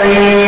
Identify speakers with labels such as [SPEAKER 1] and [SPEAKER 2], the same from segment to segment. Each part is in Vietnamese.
[SPEAKER 1] الرحيم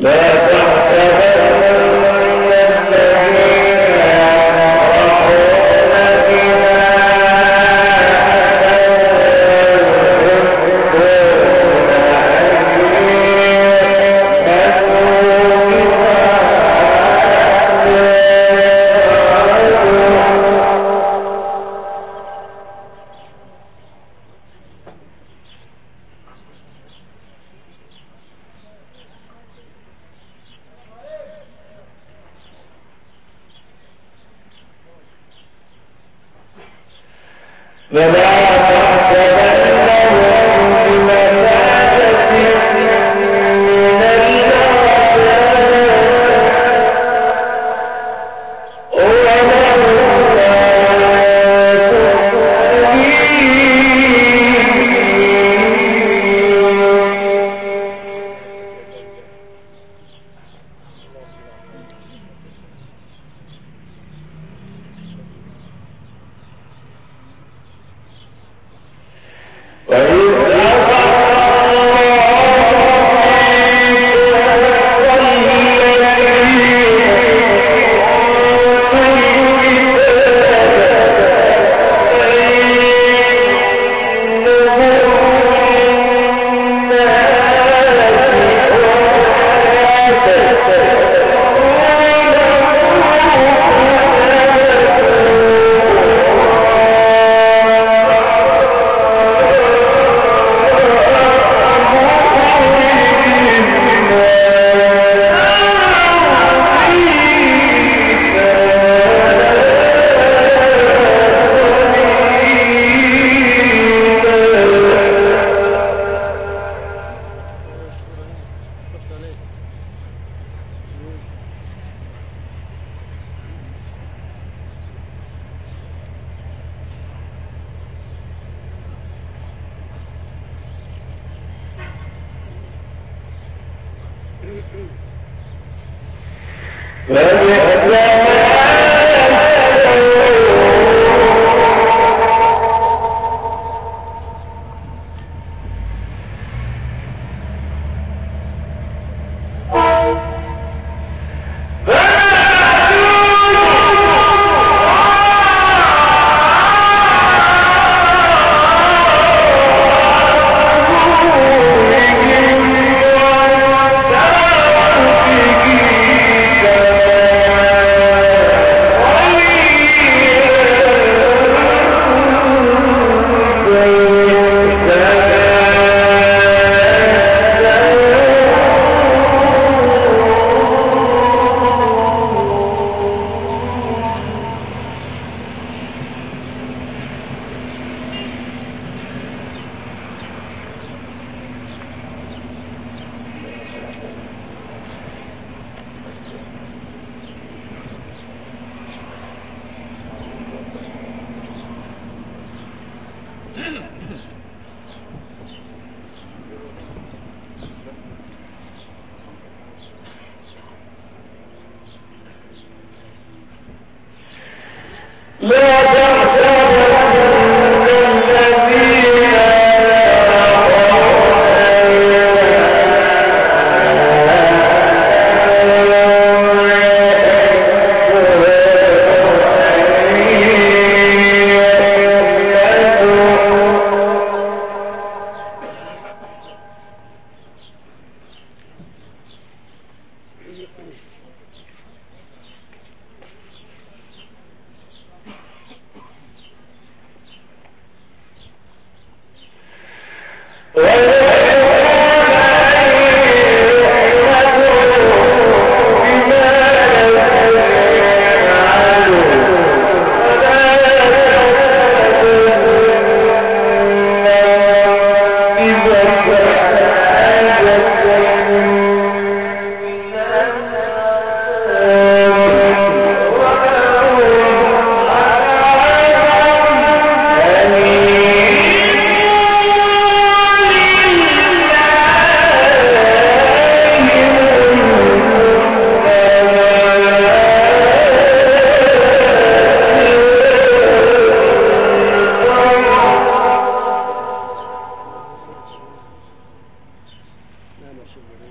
[SPEAKER 1] Thank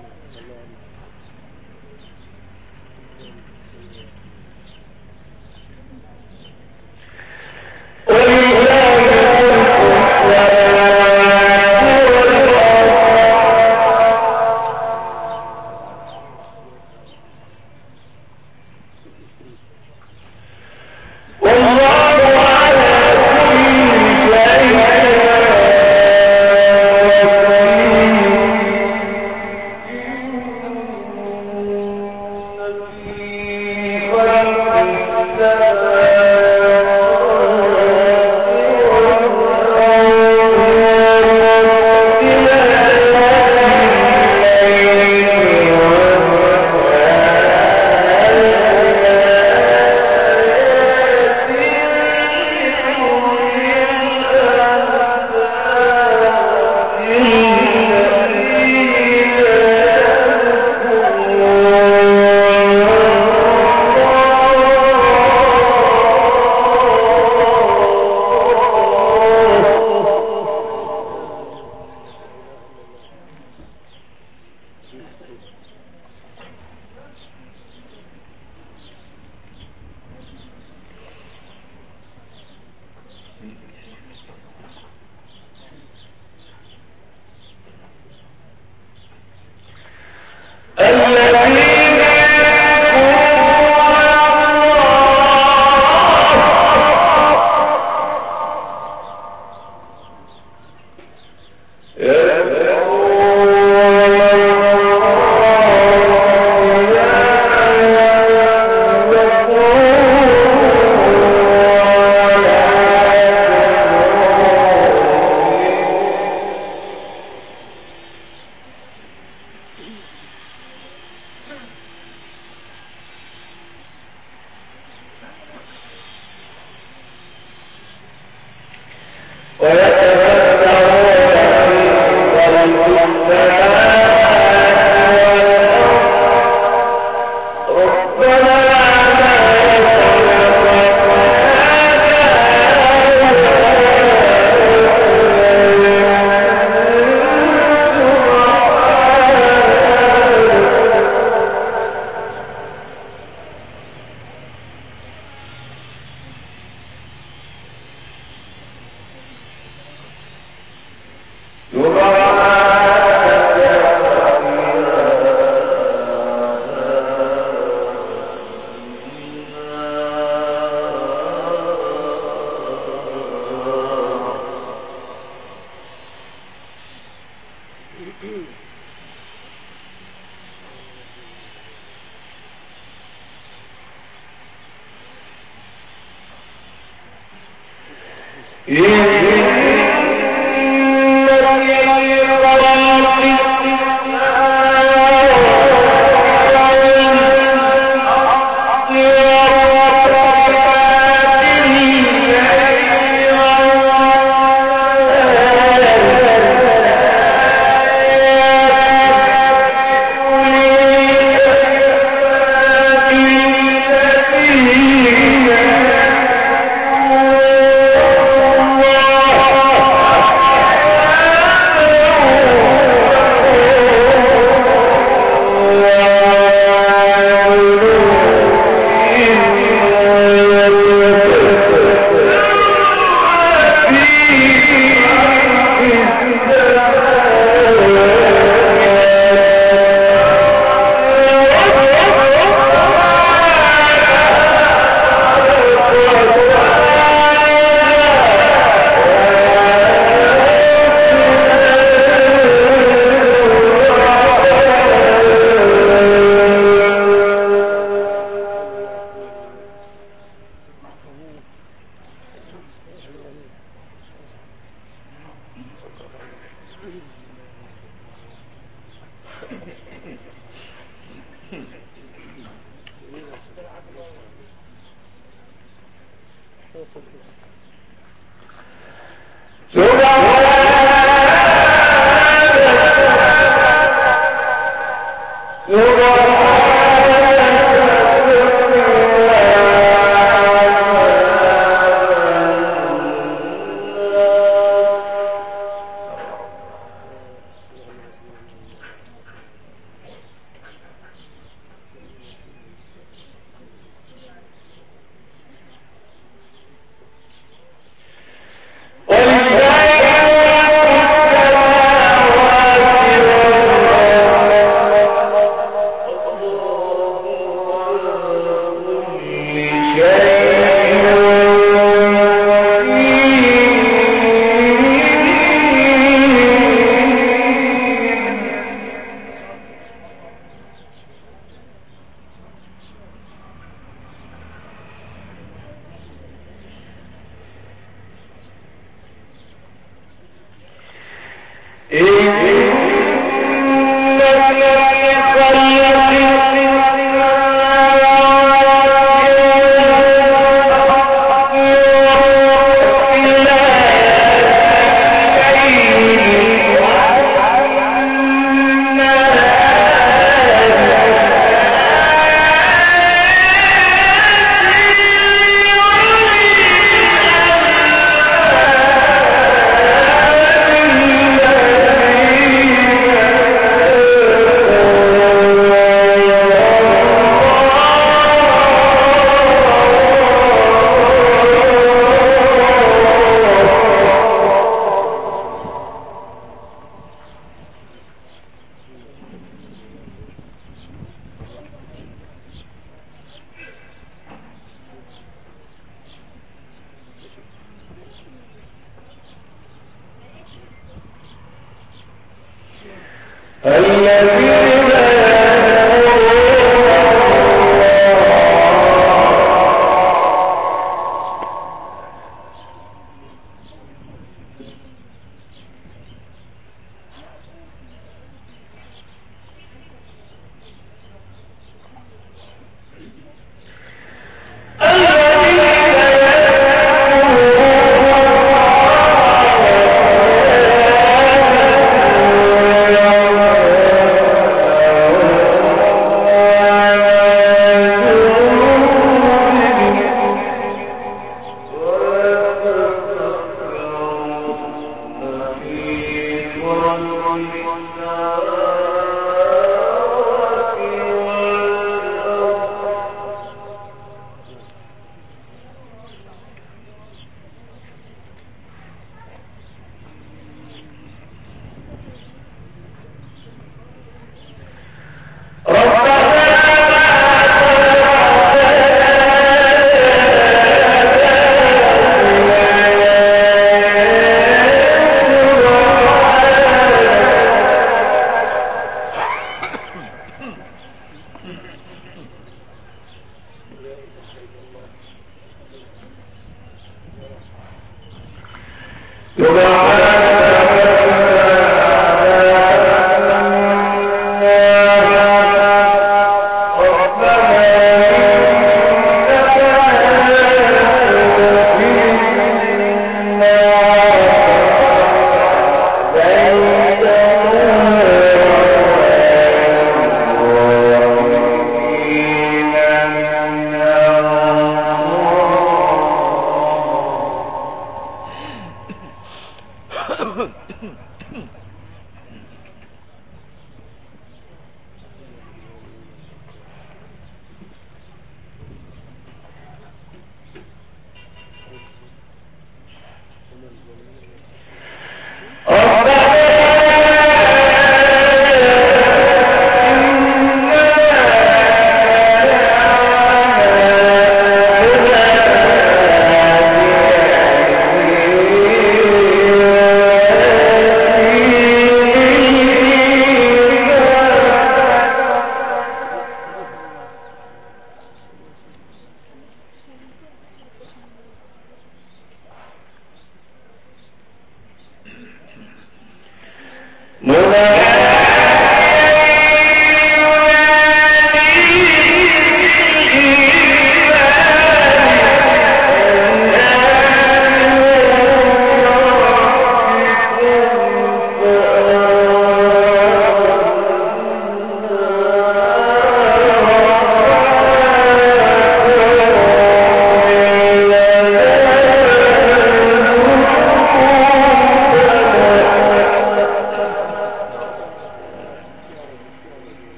[SPEAKER 1] Thank you.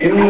[SPEAKER 1] Thank